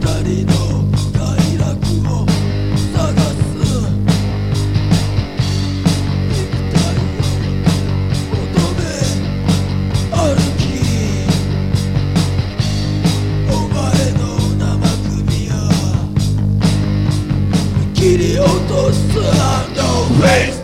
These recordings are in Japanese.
人の快楽を探す。肉体の音で歩きお前の生首を切り落とす。アンド face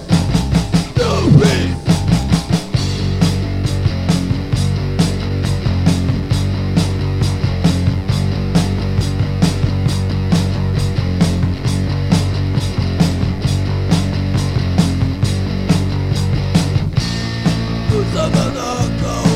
Some of the